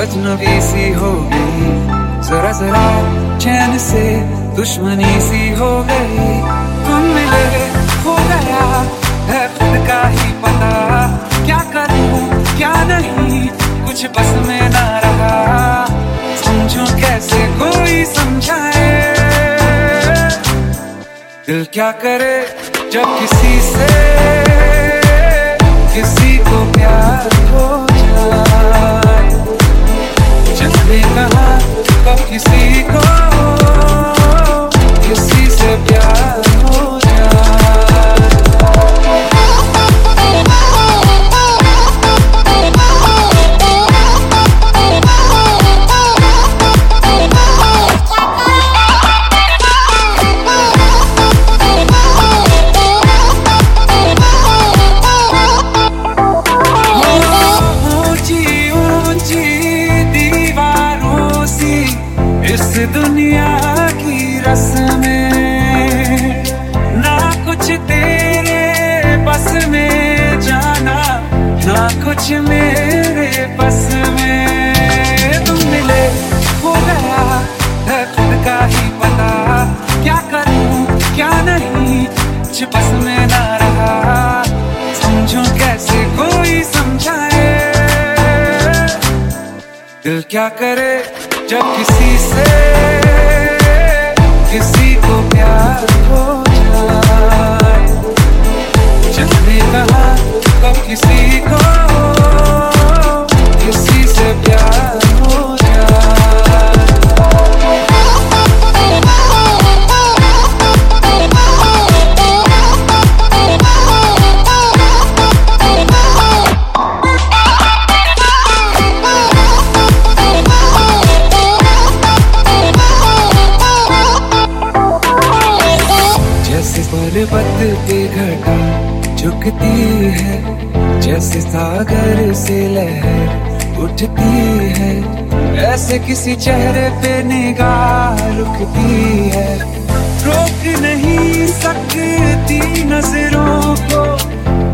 अजनबी सी हो गई जरा जरा चैन से दुश्मनी सी हो गई। तुम मिले, हो गया, है खुद का ही पता। क्या करूँ, क्या नहीं, कुछ बस में ना रहा। समझो कैसे कोई समझाए। दिल क्या करे जब किसी से, किसी को प्यार इस दुनिया की रस्में, ना कुछ तेरे बस में जाना, ना कुछ मेरे बस में। तुम मिले, हो गया, है खुद का ही पता। क्या करूँ, क्या नहीं कुछ बस में ना रहा। समझो कैसे कोई समझाए, दिल क्या करे? जब किसी से किसी को प्यार हो जाए। पर्वत पे घटा झुकती है, जैसे सागर से लहर उठती है, ऐसे किसी चेहरे पे निगाह रुकती है। रोक नहीं सकती नज़रों को,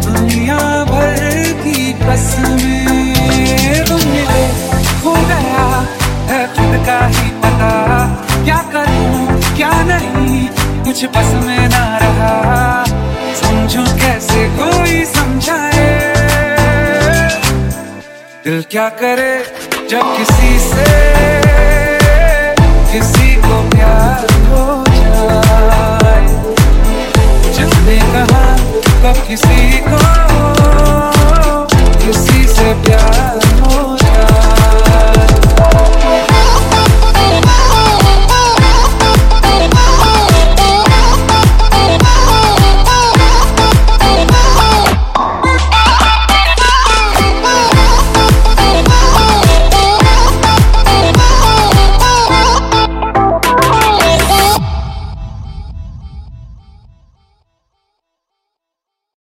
दुनिया भर की कसमें। मिले, हो गया है खुद का ही पता। क्या करूँ, क्या नहीं, कुछ बस में दिल क्या करे जब किसी से किसी को प्यार हो।